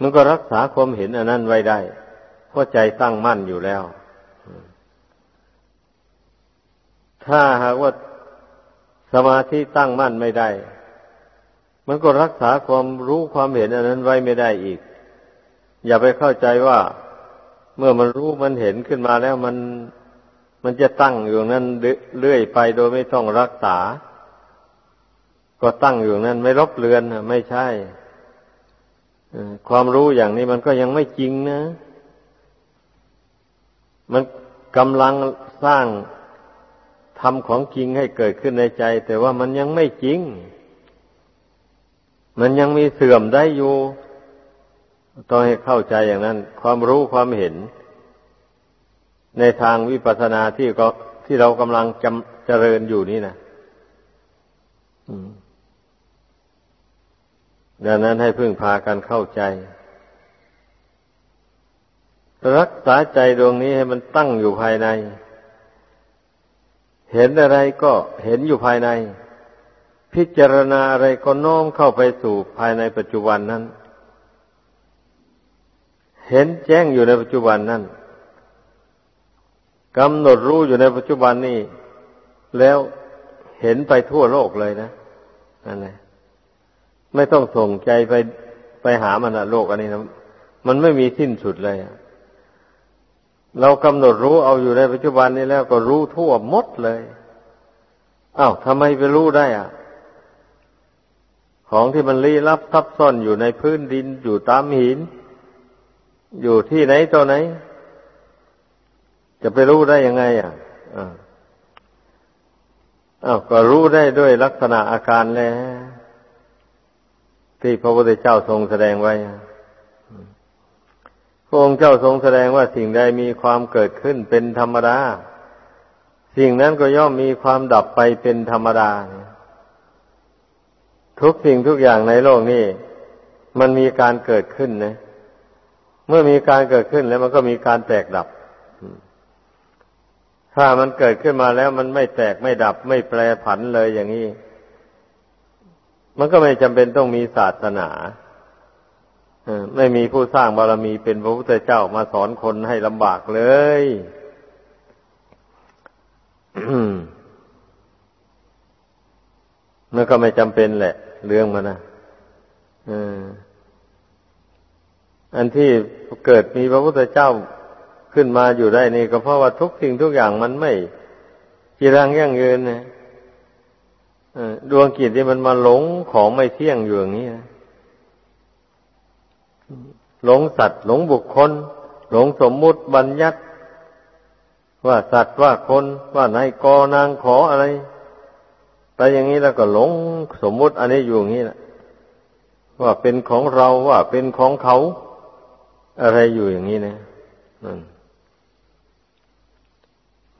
มันก็รักษาความเห็นอันนั้นไว้ได้เพราะใจตั้งมั่นอยู่แล้ว ถ้าหากว่าสมาธิตั้งมั่นไม่ได้ มันก็รักษาความรู้ความเห็นอันนั้นไว้ไม่ได้อีก อย่าไปเข้าใจว่า เมื่อมันรู้มันเห็นขึ้นมาแล้วมันมันจะตั้งอยู่นั้นเรื่อยไปโดยไม่ต้องรักษา ก็ตั้งอยู่นั้นไม่ลบเลือนไม่ใช่ ความรู้อย่างนี้มันก็ยังไม่จริงนะ มันกำลังสร้างทำของจริงให้เกิดขึ้นในใจ แต่ว่ามันยังไม่จริง มันยังมีเสื่อมได้อยู่ ต้องให้เข้าใจอย่างนั้น ความรู้ความเห็น ในทางวิปัสสนาที่ก็ที่เรากำลังจำเจริญอยู่นี่นะ ดังนั้นให้พึ่งพากันเข้าใจ รักษาใจดวงนี้ให้มันตั้งอยู่ภายใน เห็นอะไรก็เห็นอยู่ภายใน พิจารณาอะไรก็น้อมเข้าไปสู่ภายในปัจจุบันนั้น เห็นแจ้งอยู่ในปัจจุบันนั้นกำหนดรู้อยู่ในปัจจุบันนี้ แล้วเห็นไปทั่วโลกเลยนะนั่นแหละ ไม่ต้องส่งใจไปไปหามันอะโลกอันนี้นะมันไม่มีสิ้นสุดเลยเรากำหนดรู้เอาอยู่ในปัจจุบันนี้แล้วก็รู้ทั่วหมดเลยอา้าวทำไมไปรู้ได้อะของที่มันลี้ลับซับซ้อนอยู่ในพื้นดินอยู่ตามหิน อยู่ที่ไหนตัวไหน จะไปรู้ได้ยังไง อะอ้าวก็รู้ได้ด้วยลักษณะอาการแล้ว ที่พระพุทธเจ้าทรงแสดงไว้พระองค์เจ้าทรงแสดงว่าสิ่งใดมีความเกิดขึ้นเป็นธรรมดา สิ่งนั้นก็ย่อมมีความดับไปเป็นธรรมดา ทุกสิ่งทุกอย่างในโลกนี้ มันมีการเกิดขึ้นนะ เมื่อมีการเกิดขึ้นแล้วมันก็มีการแตกดับ ถ้ามันเกิดขึ้นมาแล้วมันไม่แตกไม่ดับไม่แปรผันเลยอย่างนี้ มันก็ไม่จำเป็นต้องมีศาสนาไม่มีผู้สร้างบารมีเป็นพระพุทธเจ้ามาสอนคนให้ลำบากเลยมันก็ไม่จำเป็นแหละ เรื่องมันนะอันที่เกิดมีพระพุทธเจ้าขึ้นมาอยู่ได้นี่ก็เพราะว่าทุกสิ่งทุกอย่างมันไม่จีรังยั่งยืนนะ ดวงกิจที่มันมาหลงของไม่เที่ยงอยู่อย่างนี้นะหลงสัตว์ หลงบุคคล หลงสมมุติบัญญัติ ว่าสัตว์ว่าคน ว่านายกนางขออะไร แต่อย่างนี้แล้วก็หลงสมมุติอันนี้อยู่อย่างนี้แหละว่าเป็นของเราว่าเป็นของเขา อะไรอยู่อย่างนี้นะนั่น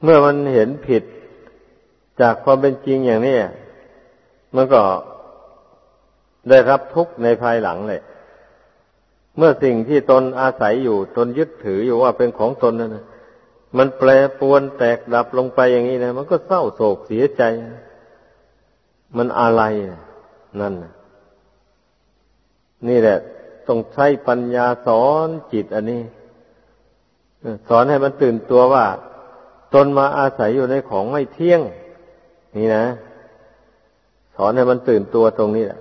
เมื่อมันเห็นผิดจากความเป็นจริงอย่างนี้ มันก็ได้รับทุกข์ในภายหลังเลย เมื่อสิ่งที่ตนอาศัยอยู่ตนยึดถืออยู่ว่าเป็นของตนนั่นนะมันแปรปวนแตกดับลงไปอย่างนี้นะมันก็เศร้าโศกเสียใจ มันอะไรนั่นนี่แหละต้องใช้ปัญญาสอนจิตอันนี้ สอนให้มันตื่นตัวว่า ตนมาอาศัยอยู่ในของไม่เที่ยง นี่นะ อนให้มันตื่นตัวตรงนี้แหละ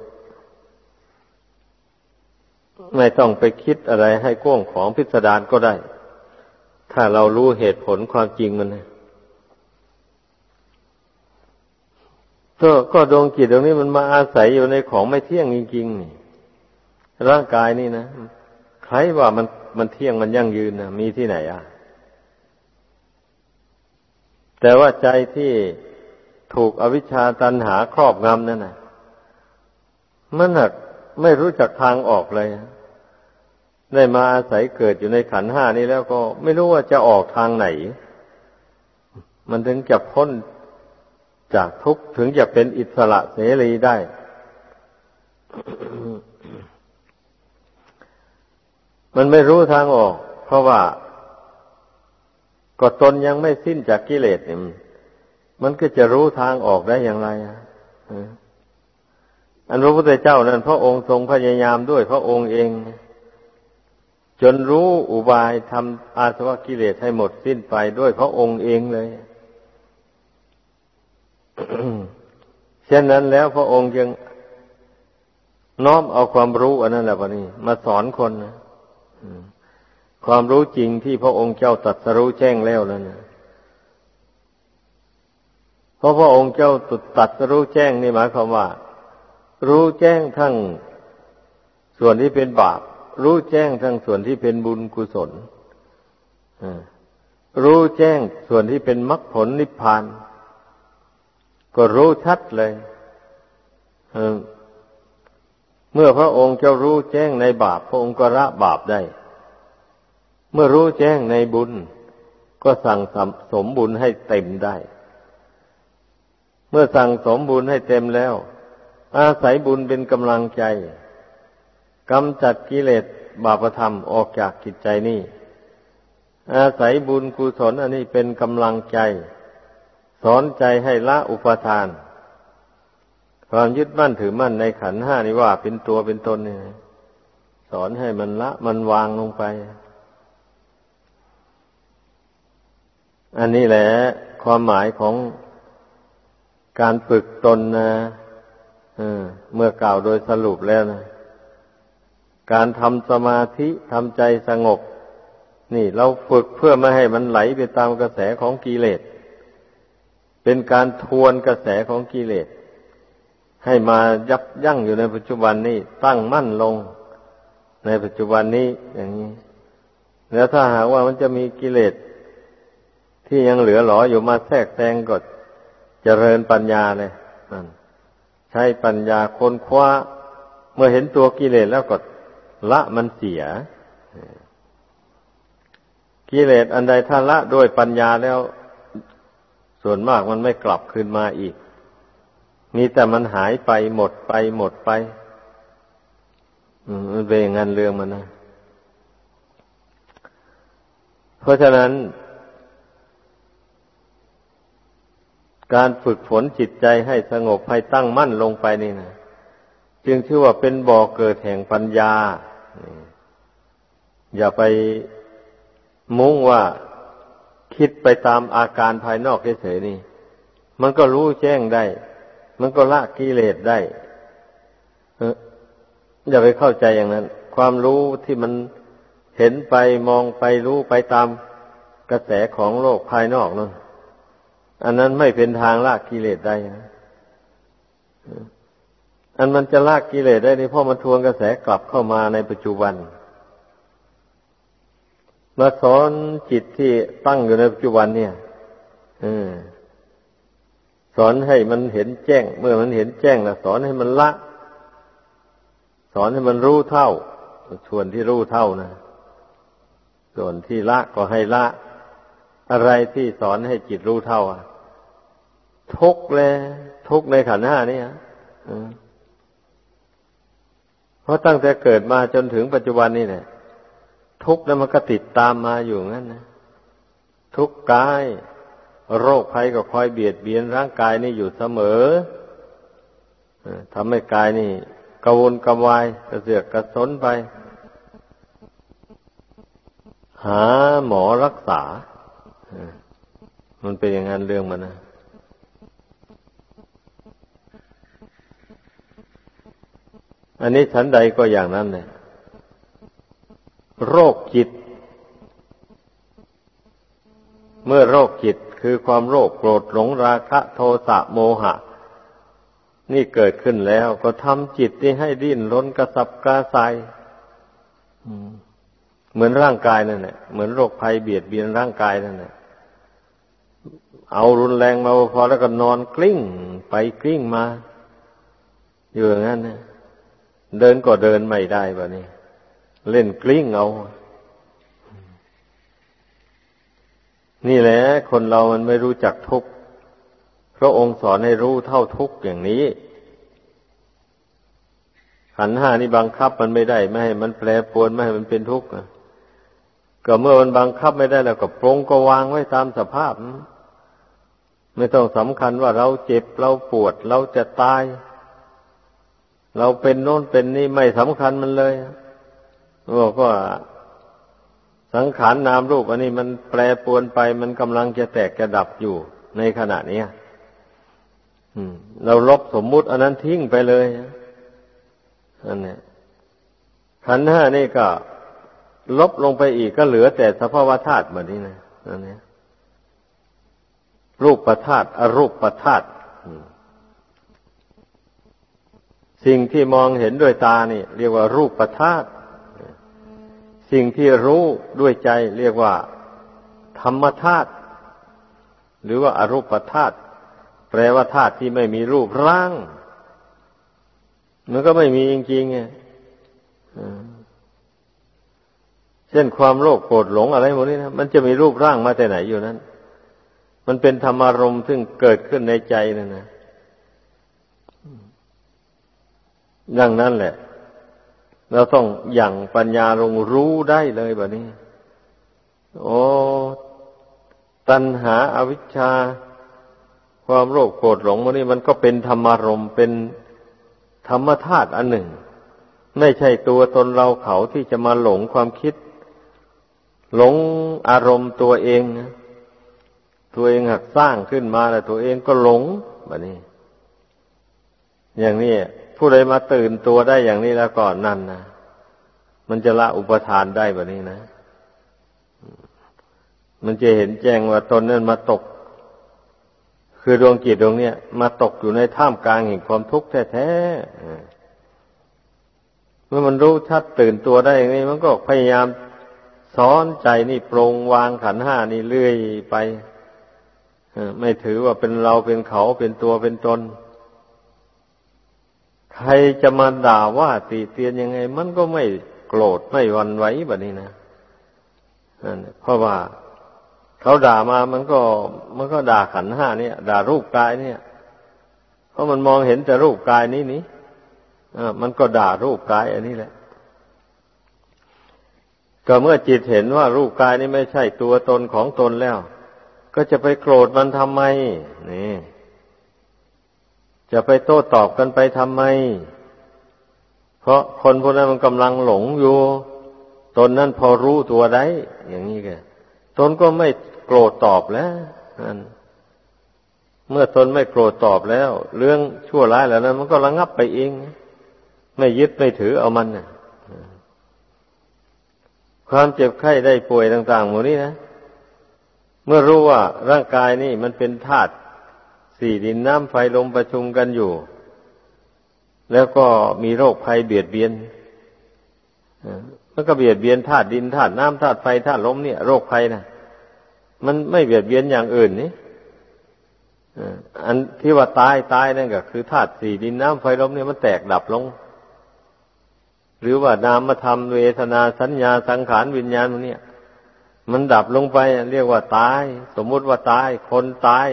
ไม่ต้องไปคิดอะไรให้ก้วงของพิสดารก็ได้ ถ้าเรารู้เหตุผลความจริงมันนะก็ก็ดวงจิตตรงนี้มันมาอาศัยอยู่ในของไม่เที่ยงจริงๆนี่ร่างกายนี่นะใครว่ามันมันเที่ยงมันยั่งยืนนะมีที่ไหนอะ แต่ว่าใจที่ ถูกอวิชชาตันหาครอบงำนั่นนะมันหักไม่รู้จักทางออกเลยได้มาอาศัยเกิดอยู่ในขันห้านี้แล้วก็ไม่รู้ว่าจะออกทางไหน มันถึงจะพ้นจากทุกข์ถึงจะเป็นอิสระเสรีได้ มันไม่รู้ทางออก เพราะว่าก็ตนยังไม่สิ้นจากกิเลสเนี่ย มันก็จะรู้ทางออกได้อย่างไรอะอันพระพุทธเจ้านั้นพระองค์ทรงพยายามด้วยพระองค์เอง จนรู้อุบายทำอาสวะกิเลสให้หมดสิ้นไปด้วยพระองค์เองเลยเช่นนั้นแล้วพระองค์ยังน้อมเอาความรู้อันนั้นแหละวะนี่มาสอนคนนะความรู้จริงที่พระองค์เจ้าตรัสรู้แจ้งแล้วนั่นนะ เพราะพระองค์เจ้าตัดรู้แจ้งนี่หมายความว่า รู้แจ้งทั้งส่วนที่เป็นบาป รู้แจ้งทั้งส่วนที่เป็นบุญกุศลรู้แจ้งส่วนที่เป็นมรรคผลนิพพาน ก็รู้ชัดเลยเมื่อพระองค์เจ้ารู้แจ้งในบาป พระองค์ก็ละบาปได้ เมื่อรู้แจ้งในบุญ ก็สั่งสมบุญให้เต็มได้ เมื่อสั่งสมบุญให้เต็มแล้ว อาศัยบุญเป็นกำลังใจกำจัดกิเลสบาปธรรมออกจากจิตใจนี่อาศัยบุญกุศลอันนี้เป็นกำลังใจ สอนใจให้ละอุปทาน ความยึดมั่นถือมั่นในขันห้านี่ว่าเป็นตัวเป็นตนนี่สอนให้มันละมันวางลงไป อันนี้แหละความหมายของ การฝึกตนนะเมื่อกล่าวโดยสรุปแล้วนะ การทำสมาธิทำใจสงบ นี่เราฝึกเพื่อไม่ให้มันไหลไปตามกระแสของกิเลส เป็นการทวนกระแสของกิเลส ให้มายับยั้งอยู่ในปัจจุบันนี้ ตั้งมั่นลง ในปัจจุบันนี้อย่างนี้ แล้วถ้าหากว่ามันจะมีกิเลสที่ยังเหลือหลออยู่มาแทรกแซงก็ เจริญปัญญาเลยนั่นใช้ปัญญาค้นคว้า เมื่อเห็นตัวกิเลสแล้วก็ละมันเสียกิเลสอันใดถ้าละด้วยปัญญาแล้ว ส่วนมากมันไม่กลับคืนมาอีก มีแต่มันหายไปหมดไปหมดไปมันเป็นอย่างนั้นเรื่องมันนะ เพราะฉะนั้น การฝึกฝนจิตใจให้สงบให้ตั้งมั่นลงไปนี่นะจึงชื่อว่าเป็นบ่อเกิดแห่งปัญญา อย่าไปมุ่งว่าคิดไปตามอาการภายนอกเฉยๆนี่ มันก็รู้แจ้งได้ มันก็ละกิเลสได้อย่าไปเข้าใจอย่างนั้น ความรู้ที่มันเห็นไปมองไปรู้ไปตามกระแสของโลกภายนอกนั่น อันนั้นไม่เป็นทางลากกิเลสได้นะอันมันจะลากกิเลสได้นี่เพราะมันทวนกระแสกลับเข้ามาในปัจจุบันมาสอนจิตที่ตั้งอยู่ในปัจจุบันเนี่ยสอนให้มันเห็นแจ้ง เมื่อมันเห็นแจ้งแล้วสอนให้มันละ สอนให้มันรู้เท่า ส่วนที่รู้เท่านะส่วนที่ละก็ให้ละ อะไรที่สอนให้จิตรู้เท่าทุกเลยทุกในขันห้านี่ฮะเพราะตั้งแต่เกิดมาจนถึงปัจจุบันนี่เนี่ยทุกแล้วมันก็ติดตามมาอยู่งั้นนะทุกกาย โรคภัยก็คอยเบียดเบียนร่างกายนี่อยู่เสมอทำให้กายนี่กระวนกระวายกระเสือกกระสนไป หาหมอรักษา มันเป็นอย่างนั้นเรื่องมันนะอันนี้ฉันใดก็อย่างนั้นเลยโรคจิต เมื่อโรคจิตคือความโรคโกรธหลงราคะโทสะโมหะ นี่เกิดขึ้นแล้วก็ทำจิตที่ให้ดิ้นรนกระสับกระส่ายเหมือนร่างกายนั่นแหละเหมือนโรคภัยเบียดเบียนร่างกายนั่นแหละ เอารุนแรงมาพอแล้วก็นอนกลิ้ง ไปกลิ้งมา อยู่อย่างนั้นนะเดินก็เดินไม่ได้บะนี่เล่นกลิ้งเอา นี่แหละ คนเรามันไม่รู้จักทุกข์พระองค์สอนให้รู้เท่าทุกข์อย่างนี้ขันห้านี่บังคับมันไม่ได้ไม่ให้มันแปรปรวนไม่ให้มันเป็นทุกข์ก็เมื่อมันบังคับไม่ได้แล้วก็ปรงก็วางไว้ตามสภาพ ไม่ต้องสำคัญว่าเราเจ็บเราปวดเราจะตาย เราเป็นโน้นเป็นนี่ไม่สำคัญมันเลยบอกว่าสังขารนนามรูป อันนี้มันแปรปวนไปมันกำลังจะแตกจะดับอยู่ในขณะนี้เราลบสมมุติอันนั้นทิ้งไปเลยอันนี้ขันห้านี่ก็ ลบลงไปอีกก็เหลือแต่สภาวธาตุแบบนี้นะอันนี้ รูปประธาตุอรูปประธาตุสิ่งที่มองเห็นด้วยตานี่ เรียกว่ารูปประธาตุสิ่งที่รู้ด้วยใจเรียกว่า ธรรมธาตุหรือว่าอรูปธาตุแปลว่าธาตุที่ไม่มีรูปร่าง มันก็ไม่มีจริงๆไงเช่นความโลภโกรธหลงอะไรหมดนี้นะมันจะมีรูปร่างมาแต่ไหนอยู่นั้น มันเป็นธรรมารมณ์ซึ่งเกิดขึ้นในใจนั่นนะดังนั้นแหละ เราต้องอย่างปัญญาลงรู้ได้เลยแบบนี้ โอ้ตัณหาอาวิชชา ความโลภโกรธหลงมันนี่มันก็เป็นธรรมารมณ์เป็นธรรมธาตุอันหนึ่ง ไม่ใช่ตัวตนเราเขาที่จะมาหลงความคิด หลงอารมณ์ตัวเอง ตัวเองหักสร้างขึ้นมาแล้วตัวเองก็หลงแบบนี้ อย่างนี้ผู้ใดมาตื่นตัวได้อย่างนี้แล้วก่อนนั่นนะมันจะละอุปทานได้แบบนี้นะ มันจะเห็นแจ้งว่าตนนั้นมาตก คือดวงจิตดวงเนี้ยมาตกอยู่ในท่ามกลางแห่งความทุกข์แท้ๆ เมื่อมันรู้ชัดตื่นตัวได้อย่างนี้ มันก็พยายามสอนใจนี่ปรงวางขันห้านี่เรื่อยไป ไม่ถือว่าเป็นเราเป็นเขาเป็นตัวเป็นตน ใครจะมาด่าว่าตีเตียนยังไง มันก็ไม่โกรธไม่วันไหวแบบนี้นะเพราะว่าเขาด่ามามันก็ มันก็ด่าขันห้าเนี่ยด่ารูปกายเนี่ย เพราะมันมองเห็นแต่รูปกายนี้นี้อ่มันก็ด่ารูปกาย อันนี้แหละ ก็เมื่อจิตเห็นว่ารูปกายนี้ไม่ใช่ตัวตนของตนแล้ว ก็จะไปโกรธมันทำไม นี่ จะไปโต้ตอบกันไปทำไม เพราะคนพวกนั้นมันกำลังหลงอยู่ ตนนั้นพอรู้ตัวได้ อย่างนี้แกตนก็ไม่โกรธตอบแล้วเมื่อตนไม่โกรธตอบแล้ว เรื่องชั่วร้ายแล้วนั้น มันก็ระงับไปเอง ไม่ยึดไม่ถือเอามันนะความเจ็บไข้ได้ป่วยต่างๆหมดนี้นะ เมื่อรู้ว่าร่างกายนี่มันเป็นธาตุสี่ดินน้ำไฟลมประชุมกันอยู่ แล้วก็มีโรคภัยเบียดเบียนมันก็เบียดเบียนธาตุดินธาตุน้ำธาตุไฟธาตุลมเนี่ยโรคภัยนะมันไม่เบียดเบียนอย่างอื่นนี่อันที่ว่าตายตายนั่นก็คือธาตุสี่ดินน้ำไฟลมเนี่ยมันแตกดับลง หรือว่านามธรรมเวทนาสัญญาสังขารวิญญาณมันเนี่ย มันดับลงไปเรียกว่าตาย สมมุติว่าตาย คนตาย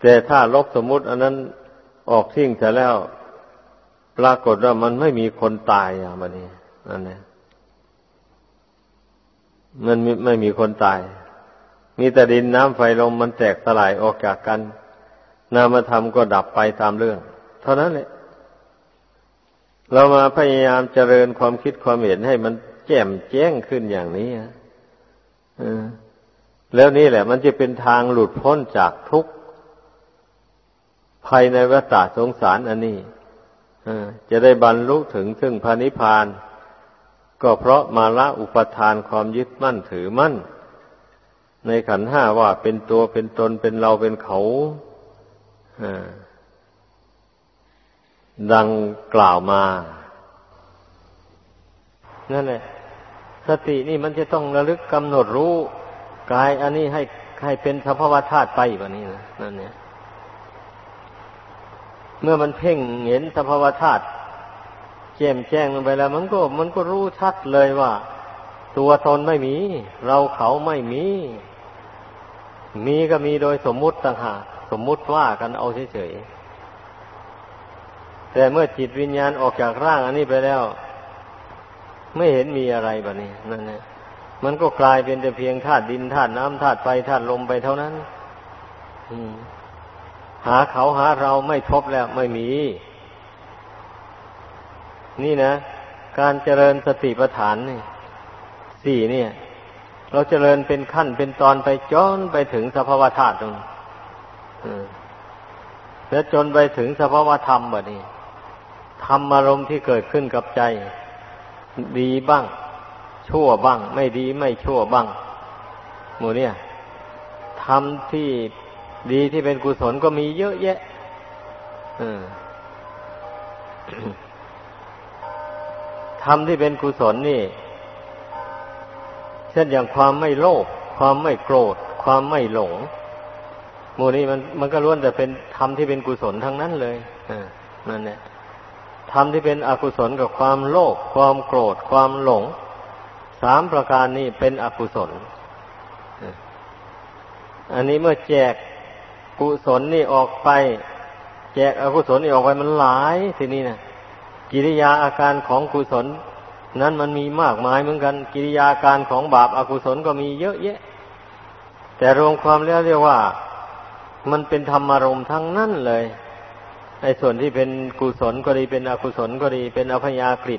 แต่ถ้าลบสมมุติ อันนั้นออกทิ้งเสแล้ว ปรากฏว่ามันไม่มีคนตายอะมันนี่นั่นเองมันไม่มีคนตาย มีแต่ดินน้ำไฟลมมันแตกสลายออกจากกัน นามธรรมก็ดับไปตามเรื่อง เท่านั้นแหละเรามาพยายามเจริญความคิดความเห็นให้มัน แจ่มแจ้งขึ้นอย่างนี้แล้วนี่แหละ มันจะเป็นทางหลุดพ้นจากทุกข์ภายในวัฏสงสารอันนี้จะได้บรรลุถึงซึ่งพระนิพพาน ก็เพราะมาละอุปทานความยึดมั่นถือมั่น ในขันห้าว่าเป็นตัวเป็นตนเป็นเราเป็นเขาดังกล่าวมา นั่นแหละ สตินี่มันจะต้องระลึกกำหนดรู้กายอันนี้ให้ให้เป็นสภาวะธาตุไปแบบนี้นะนั่นเนี่ย เมื่อมันเพ่งเห็นสภาวะธาตุแจ่มแจ้งลงไปแล้ว มันก็มันก็รู้ชัดเลยว่า ตัวตนไม่มี เราเขาไม่มี มีก็มีโดยสมมุติต่างหากสมมุติว่ากันเอาเฉยๆแต่เมื่อจิตวิญญาณออกจากร่างอันนี้ไปแล้ว ไม่เห็นมีอะไรแบบนี้นั่นนะมันก็กลายเป็นแต่เพียงธาตุดินธาตุน้ำธาตุไฟธาตุลมไปเท่านั้นหาเขาหาเราไม่พบแล้วไม่มี นี่นะ การเจริญสติปัฏฐานนี่สี่เนี่ย เราเจริญเป็นขั้นเป็นตอนไปจนไปถึงสภาวธาตุตรงแล้วจนไปถึงสภาวธรรมแบบนี้ธรรมอารมณ์ที่เกิดขึ้นกับใจ ดีบ้าง ชั่วบ้าง ไม่ดีไม่ชั่วบ้างหมูเนี่ยธรรมที่ดีที่เป็นกุศลก็มีเยอะแยะธรรมที่เป็นกุศลนี่ เช่นอย่างความไม่โลภความไม่โกรธ ความไม่หลงโมนี้มันมันก็ล้วนแต่เป็นธรรมที่เป็นกุศลทั้งนั้นเลยนั่นแหละ ธรรมที่เป็นอกุศลกับความโลภความโกรธ ความหลง สามประการนี้เป็นอกุศล อันนี้เมื่อแจกกุศลนี่ออกไป แจกอกุศลนี่ออกไปมันหลายทีนี้นะกิริยาอาการของกุศล นั้นมันมีมากมายเหมือนกัน กิริยาการของบาปอากุศลก็มีเยอะแยะ แต่รวมความแล้วเรียกว่า มันเป็นธรรมารมทั้งนั้นเลย ในส่วนที่เป็นกุศลก็ดีเป็นอกุศลก็ดี เป็นอภยากฤิ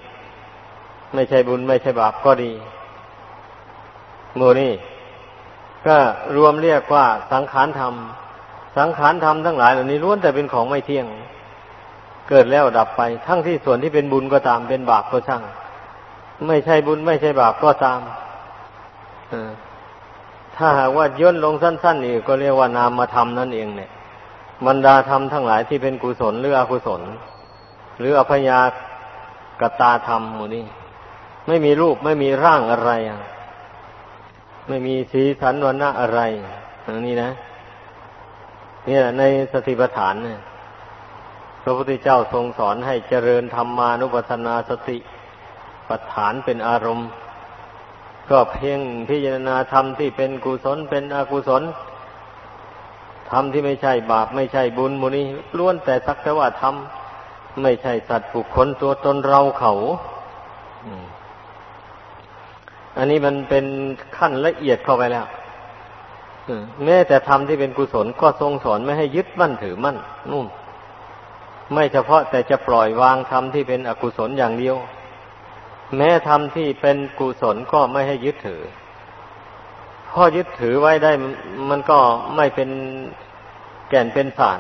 ไม่ใช่บุญไม่ใช่บาปก็ดีโมนี่ก็รวมเรียกว่าสังขารธรรม สังขารธรรมทั้งหลายเหล่านี้ล้วนแต่เป็นของไม่เที่ยง เกิดแล้วดับไป ทั้งที่ส่วนที่เป็นบุญก็ตามเป็นบาปก็ช่าง ไม่ใช่บุญไม่ใช่บาปก็ตามถ้าหากว่าย่นลงสั้นๆนี่ก็เรียกว่านามธรรมนั่นเองเนี่ย บรรดาธรรมทั้งหลายที่เป็นกุศลหรืออกุศล หรืออภยากตาธรรมหมดนี้ไม่มีรูปไม่มีร่างอะไร ไม่มีสีสันวันณะอะไรอย่างนี้นะเนี่แหละในสติปัฏฐานเนี่ยพระพุทธเจ้าทรงสอนให้เจริญธรรมานุปัสสนาสติปัฏฐานเป็นอารมณ์ ก็เพียงพิจารณาธรรมที่เป็นกุศลเป็นอกุศล ทำที่ไม่ใช่บาปไม่ใช่บุญมูนี้ล้วนแต่สักแต่ว่าทำไม่ใช่สัตว์บุคคลตัวตนเราเขาอันนี้มันเป็นขั้นละเอียดเข้าไปแล้วแม้แต่ธรรมที่เป็นกุศลก็ทรงสอนไม่ให้ยึดมั่นถือมั่นนู่นไม่เฉพาะแต่จะปล่อยวางธรรมที่เป็นอกุศลอย่างเดียว แม้ธรรมที่เป็นกุศลก็ไม่ให้ยึดถือ ข้อยึดถือไว้ได้ มันก็ไม่เป็นแก่นเป็นสาร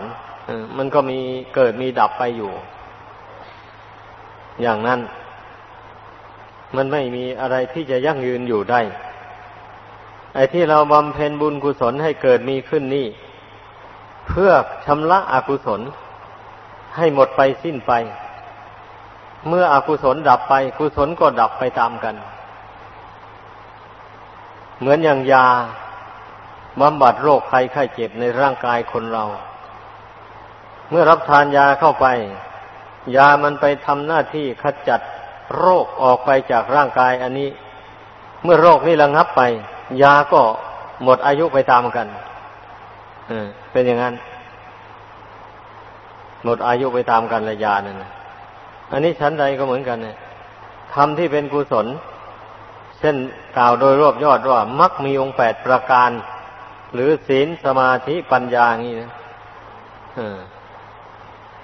มันก็มีเกิดมีดับไปอยู่ อย่างนั้น มันไม่มีอะไรที่จะยั่งยืนอยู่ได้ ไอ้ที่เราบำเพ็ญบุญกุศลให้เกิดมีขึ้นนี่ เพื่อชำระอกุศล ให้หมดไปสิ้นไป เมื่ออกุศลดับไป กุศลก็ดับไปตามกัน เหมือนอย่างยาบำบัดโรคภัยไข้เจ็บในร่างกายคนเรา เมื่อรับทานยาเข้าไป ยามันไปทำหน้าที่ขจัดโรคออกไปจากร่างกายอันนี้ เมื่อโรคนี้ระงับไป ยาก็หมดอายุไปตามกันเป็นอย่างนั้น หมดอายุไปตามกันละยานั่นอันนี้ชั้นใดก็เหมือนกันเนี่ยทำที่เป็นกุศล เช่นกล่าวโดยรวบยอดว่ามักมีองค์แปดประการ หรือศีลสมาธิปัญญาอย่างนี้นะ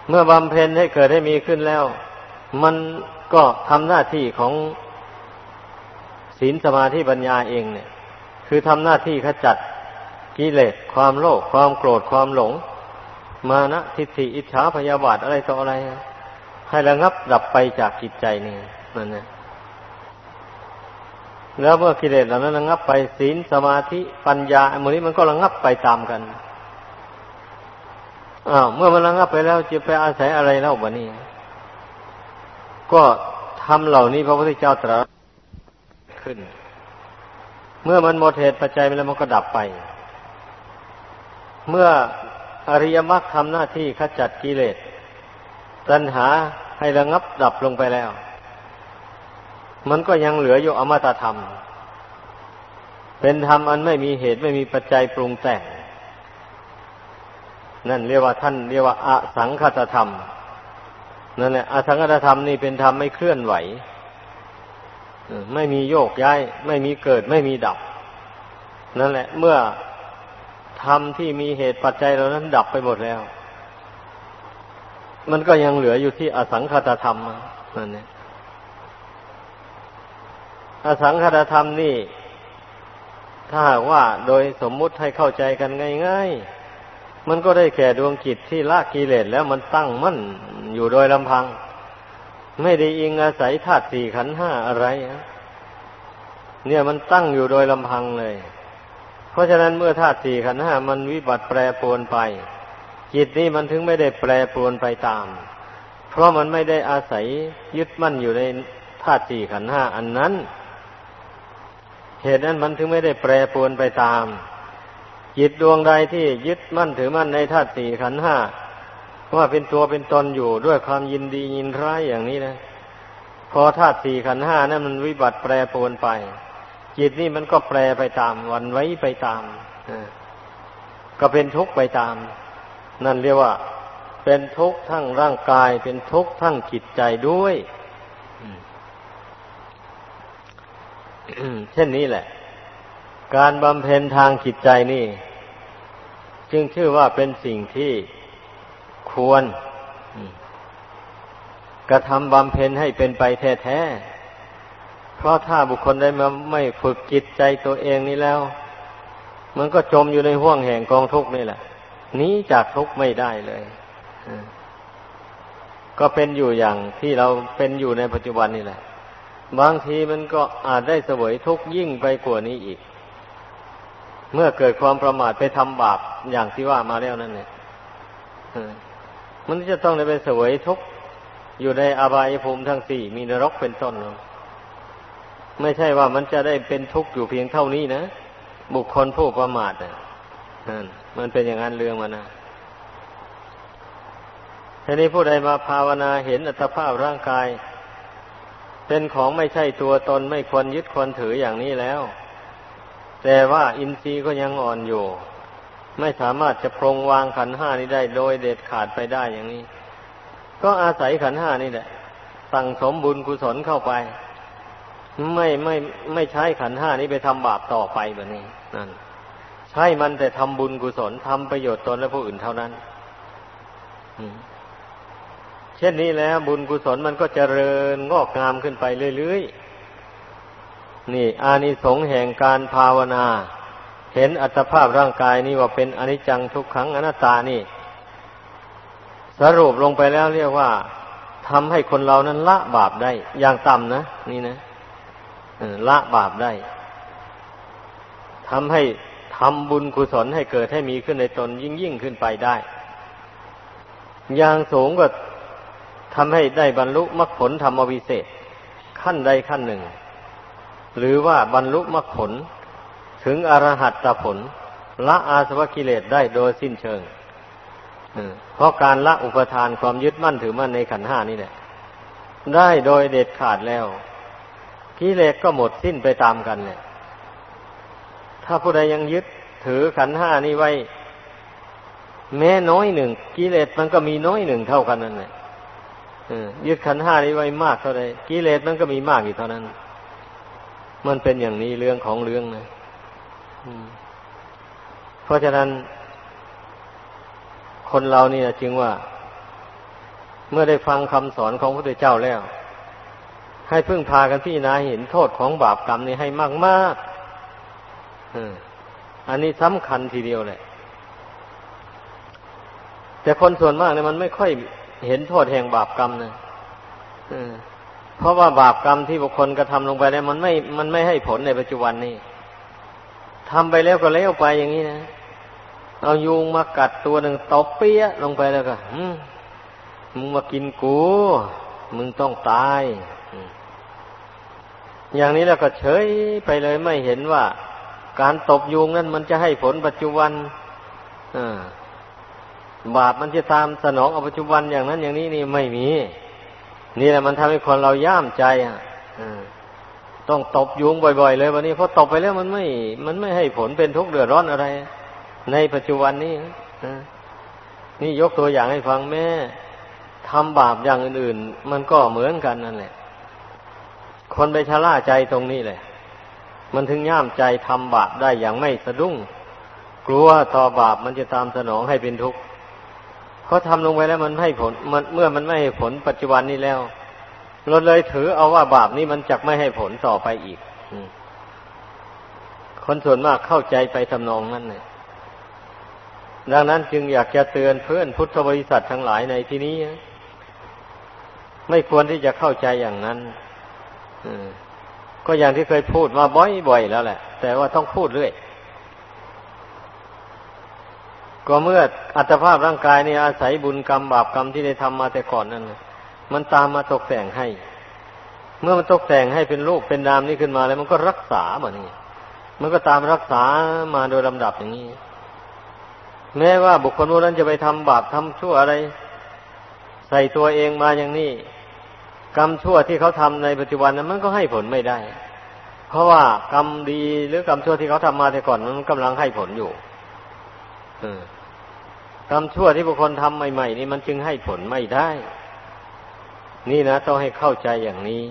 เมื่อบำเพ็ญให้เกิดให้มีขึ้นแล้ว มันก็ทำหน้าที่ของศีลสมาธิปัญญาเองเนี่ย คือทำหน้าที่ขจัดกิเลสความโลภความโกรธความหลง มานะทิฏฐิอิจฉาพยาบาทอะไรต่ออะไร ให้ระงับดับไปจากจิตใจนี่นั่นนะ แล้วเมื่อกิเลสเหล่านั้นระงับไปศีลสมาธิปัญญาอันนี้มันก็ระงับไปตามกันอ้าวเมื่อมันระงับไปแล้วจะไปอาศัยอะไรเล่าบะนี้ก็ทำเหล่านี้พระพุทธเจ้าตรัสขึ้น เมื่อมันหมดเหตุปัจจัยไปแล้วมันก็ดับไป เมื่ออริยมรรคทำหน้าที่ขจัดกิเลสตัณหาให้ระงับดับลงไปแล้ว มันก็ยังเหลืออยู่อมตะธรรม เป็นธรรมอันไม่มีเหตุไม่มีปัจจัยปรุงแต่ง นั่นเรียกว่าท่านเรียกว่าอสังคตธรรมนั่นแหละอสังคตธรรมนี่เป็นธรรมไม่เคลื่อนไหวไม่มีโยกย้าย ไม่มีเกิดไม่มีดับ นั่นแหละ เมื่อธรรมที่มีเหตุปัจจัยเหล่านั้นดับไปหมดแล้ว มันก็ยังเหลืออยู่ที่อสังคตธรรมนั่นแหละ อสังคตธรรมนี่ ถ้าว่าโดยสมมุติให้เข้าใจกันง่ายๆ มันก็ได้แก่ดวงจิตที่ละกิเลสแล้วมันตั้งมั่นอยู่โดยลำพัง ไม่ได้อิงอาศัยธาตุสี่ขันห้าอะไรเนี่ยมันตั้งอยู่โดยลำพังเลย เพราะฉะนั้นเมื่อธาตุสี่ขันห้ามันวิบัติแปรปรวนไป จิตนี้มันถึงไม่ได้แปรปรวนไปตาม เพราะมันไม่ได้อาศัยยึดมั่นอยู่ในธาตุสี่ขันห้าอันนั้น เหตุนั้นมันถึงไม่ได้แปรปรวนไปตาม จิตดวงใดที่ยึดมั่นถือมั่นในธาตุสี่ขันห้าว่าเป็นตัวเป็นตนอยู่ด้วยความยินดียินร้ายอย่างนี้นะพอธาตุสี่ขันห้านั้นมันวิบัติแปรปรวนไป จิตนี่มันก็แปรไปตาม วันไว้ไปตามก็เป็นทุกข์ไปตาม นั่นเรียกว่า เป็นทุกข์ทั้งร่างกาย เป็นทุกข์ทั้งจิตใจด้วย เช่นนี้แหละ การบำเพ็ญทางจิตใจนี่ จึงชื่อว่าเป็นสิ่งที่ควรกระทำบำเพ็ญให้เป็นไปแท้ๆ เพราะถ้าบุคคลได้มาไม่ฝึกจิตใจตัวเองนี่แล้ว มันก็จมอยู่ในห่วงแห่งกองทุกข์นี่แหละหนีจากทุกข์ไม่ได้เลยก็เป็นอยู่อย่างที่เราเป็นอยู่ในปัจจุบันนี่แหละ บางทีมันก็อาจได้เสวยทุกข์ยิ่งไปกว่านี้อีก เมื่อเกิดความประมาทไปทำบาปอย่างที่ว่ามาแล้วนั่นเนี่ยมันจะต้องได้เป็นเสวยทุกข์อยู่ในอบายภูมิทั้งสี่มีนรกเป็นต้นไม่ใช่ว่ามันจะได้เป็นทุกข์อยู่เพียงเท่านี้นะบุคคลผู้ประมาทนะมันเป็นอย่างนั้นเรื่องมันนะทีนี้ผู้ใดมาภาวนาเห็นอัตภาพร่างกาย เป็นของไม่ใช่ตัวตนไม่ควรยึดควรถืออย่างนี้แล้ว แต่ว่าอินทรีย์ก็ยังอ่อนอยู่ ไม่สามารถจะปรงวางขันห้านี้ได้โดยเด็ดขาดไปได้อย่างนี้ ก็อาศัยขันห้านี่แหละสั่งสมบุญกุศลเข้าไป ไม่ไม่ไม่ใช้ขันห้านี้ไปทำบาปต่อไปแบบนี้นั่นใช้มันแต่ทำบุญกุศลทำประโยชน์ตนและผู้อื่นเท่านั้น เช่นนี้แล้วบุญกุศลมันก็เจริญงอกงามขึ้นไปเรื่อยๆ นี่ อานิสงส์แห่งการภาวนา เห็นอัตภาพร่างกายนี่ว่าเป็นอนิจจังทุกขังอนัตตานี่ สรุปลงไปแล้วเรียกว่าทำให้คนเรานั้นละบาปได้ อย่างต่ำนะ นี่นะละบาปได้ทำให้ทำบุญกุศลให้เกิดให้มีขึ้นในตนยิ่งยิ่งขึ้นไปได้ อย่างสูงก็ ทำให้ได้บรรลุมรรคผลธรรมวิเศษ ขั้นใดขั้นหนึ่ง หรือว่าบรรลุมรรคผลถึงอรหัตตผล ละอาสวะกิเลสได้โดยสิ้นเชิงเพราะการละอุปทานความยึดมั่นถือมั่นในขันห้านี่แหละ ได้โดยเด็ดขาดแล้วกิเลสก็หมดสิ้นไปตามกันเนี่ย ถ้าผู้ใดยังยึดถือขันห้านี้ไว้ แม้น้อยหนึ่งกิเลสมันก็มีน้อยหนึ่งเท่ากันนั่นแหละ ยึดขันห้านี้ไว้มากเท่าใดกิเลสมันก็มีมากอยู่เท่านั้น มันเป็นอย่างนี้เรื่องของเรื่องนะเพราะฉะนั้น คนเรานี่นะจึงว่า เมื่อได้ฟังคำสอนของพระพุทธเจ้าแล้ว ให้พึ่งพากันพี่นาเห็นโทษของบาปกรรมนี้ให้มากมากอันนี้สำคัญทีเดียวเลยแต่คนส่วนมากเนี่ยมันไม่ค่อย เห็นโทษแห่งบาปกรรมนะเพราะว่าบาปกรรมที่บุคคลกระทำลงไปแล้วมันไม่ มันไม่ให้ผลในปัจจุบันนี้ทำไปแล้วก็เลี้ยวไปอย่างนี้นะ เอายุงมากัดตัวหนึ่งตบเปี้ยลงไปแล้วก็มึงมากินกู มึงต้องตาย อย่างนี้แล้วก็เฉยไปเลยไม่เห็นว่า การตบยุงนั้นมันจะให้ผลปัจจุบัน อ่า บาปมันจะตามสนองเอาปัจจุบันอย่างนั้นอย่างนี้นี่ไม่มี นี่แหละมันทำให้คนเราย่ามใจอะต้องตบยุงบ่อย ๆ เลยวันนี้เพราะตบไปแล้วมันไม่ มันไม่ให้ผลเป็นทุกข์เดือดร้อนอะไร ในปัจจุบันนี้นี่ยกตัวอย่างให้ฟังแม่ทำบาปอย่างอื่น ๆ มันก็เหมือนกันนั่นแหละ คนไปชะล่าใจตรงนี้แหละ มันถึงย่ามใจทำบาปได้อย่างไม่สะดุ้ง กลัวต่อบาปมันจะตามสนองให้เป็นทุกข์ เขาทำลงไปแล้วมันให้ผลมันเมื่อมันไม่ให้ผลปัจจุบันนี้แล้วเราเลยถือเอาว่าบาปนี้มันจะไม่ให้ผลต่อไปอีกคนส่วนมากเข้าใจไปทำนองนั้นเลยดังนั้นจึงอยากจะเตือนเพื่อนพุทธบริษัททั้งหลายในที่นี้ ไม่ควรที่จะเข้าใจอย่างนั้นก็อย่างที่เคยพูดมาบ่อยๆแล้วแหละ แต่ว่าต้องพูดเรื่อย ก็เมื่ออัตภาพร่างกายนี่อาศัยบุญกรรมบาปกรรมที่ได้ทำมาแต่ก่อนนั่นมันตามมาตกแต่งให้ เมื่อมันตกแต่งให้เป็นรูปเป็นนามนี่ขึ้นมาแล้ว มันก็รักษาเหมือนนี้มันก็ตามรักษามาโดยลำดับอย่างนี้แม้ว่าบุคคลผู้นั้นจะไปทำบาปทำชั่วอะไร ใส่ตัวเองมาอย่างนี้กรรมชั่วที่เขาทำในปัจจุบันนั้นมันก็ให้ผลไม่ได้ เพราะว่ากรรมดีหรือกรรมชั่วที่เขาทำมาแต่ก่อนมันกำลังให้ผลอยู่ อือ กรรมชั่วที่บุคคลทำใหม่ๆนี่มันจึงให้ผลไม่ได้ นี่นะต้องให้เข้าใจอย่างนี้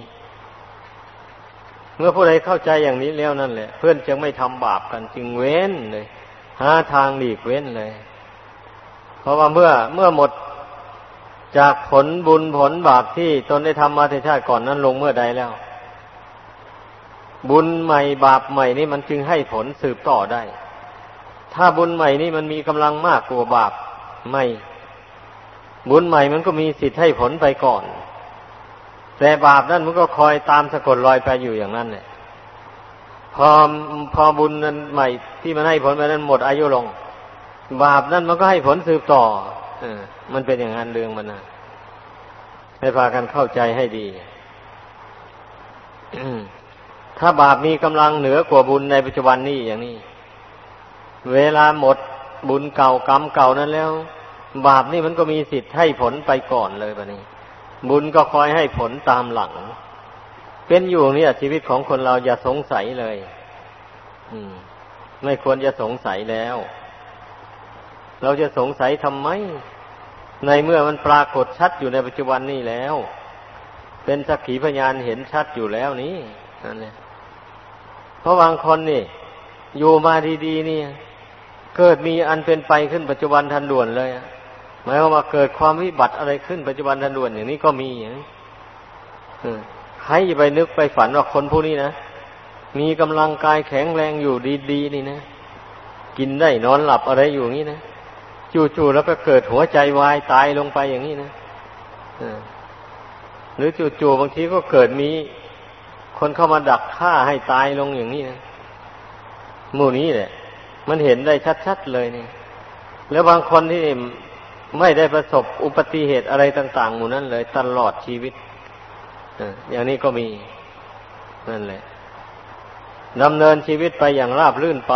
เมื่อผู้ใดเข้าใจอย่างนี้แล้วนั่นแหละ เพื่อนจึงไม่ทำบาปกันจึงเว้นเลย หาทางหลีกเว้นเลย เพราะว่าเมื่อเมื่อหมดจากผลบุญผลบาปที่ตนได้ทำมาในชาติก่อนนั้นลงเมื่อใดแล้ว บุญใหม่บาปใหม่นี่มันจึงให้ผลสืบต่อได้ ถ้าบุญใหม่นี่มันมีกำลังมากกว่าบาป ไม่ บุญใหม่มันก็มีสิทธิ์ให้ผลไปก่อน แต่บาปนั่นมันก็คอยตามสะกดรอยไปอยู่อย่างนั้นเนี่ยพอพอบุญนั้นใหม่ที่มันให้ผลไปนั้นหมดอายุลง บาปนั่นมันก็ให้ผลสืบต่อเออมันเป็นอย่างนั้นเรื่องมันนะให้พากันเข้าใจให้ดีถ้าบาปมีกำลังเหนือกว่าบุญในปัจจุบันนี้อย่างนี้ เวลาหมด บุญเก่ากรรมเก่านั้นแล้ว บาปนี่มันก็มีสิทธิ์ให้ผลไปก่อนเลยบะนี้ บุญก็คอยให้ผลตามหลัง เป็นอยู่เนี่ยชีวิตของคนเราอย่าสงสัยเลย อืม ไม่ควรจะสงสัยแล้ว เราจะสงสัยทำไม ในเมื่อมันปรากฏชัดอยู่ในปัจจุบันนี้แล้ว เป็นสักขีพยานเห็นชัดอยู่แล้วนี่นั่นเนี่ยเพราะบางคนนี่อยู่มาดีๆนี่ เกิดมีอันเป็นไปขึ้นปัจจุบันทันด่วนเลยหมายความว่าเกิดความวิบัติอะไรขึ้นปัจจุบันทันด่วนอย่างนี้ก็มีอย่างนี้ใครไปนึกไปฝันว่าคนผู้นี้นะมีกำลังกายแข็งแรงอยู่ดีๆนี่นะกินได้นอนหลับอะไรอยู่งี้นะจู่ๆแล้วไปเกิดหัวใจวายตายลงไปอย่างนี้นะหรือจู่ๆบางทีก็เกิดมีคนเข้ามาดักฆ่าให้ตายลงอย่างนี้นะหมู่นี้แหละ มันเห็นได้ชัดๆเลยนี่ แล้วบางคนที่ไม่ได้ประสบอุบัติเหตุอะไรต่างๆหมู่นั้นเลย ตลอดชีวิตอย่างนี้ก็มีนั่นแหละดำเนินชีวิตไปอย่างราบรื่นไป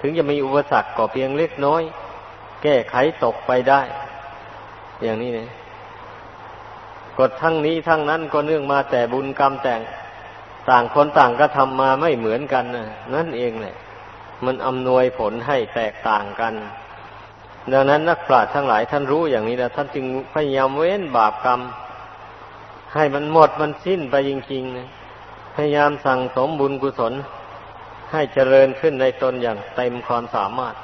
ถึงจะมีอุปสรรคก็เพียงเล็กน้อย แก้ไขตกไปได้ อย่างนี้เนี่ยกฎทั้งนี้ทั้งนั้นก็เนื่องมาแต่บุญกรรมแต่ง ต่างคนต่างก็ทำมาไม่เหมือนกันนะนั่นเองแหละ มันอำนวยผลให้แตกต่างกัน ดังนั้นนักปราชญ์ทั้งหลายท่านรู้อย่างนี้แล้วท่านจึงพยายามเว้นบาปกรรม ให้มันหมดมันสิ้นไปจริงๆนะพยายามสั่งสมบุญกุศล ให้เจริญขึ้นในตนอย่างเต็มความสามารถ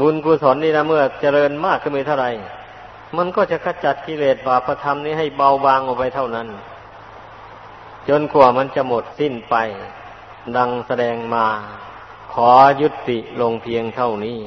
บุญกุศลนี่นะเมื่อเจริญมากขึ้นไปเท่าไหร่มันก็จะขจัดกิเลสบาปธรรมนี้ให้เบาบางออกไปเท่านั้น จนกว่ามันจะหมดสิ้นไป ดังแสดงมา ขอยุติลงเพียงเท่านี้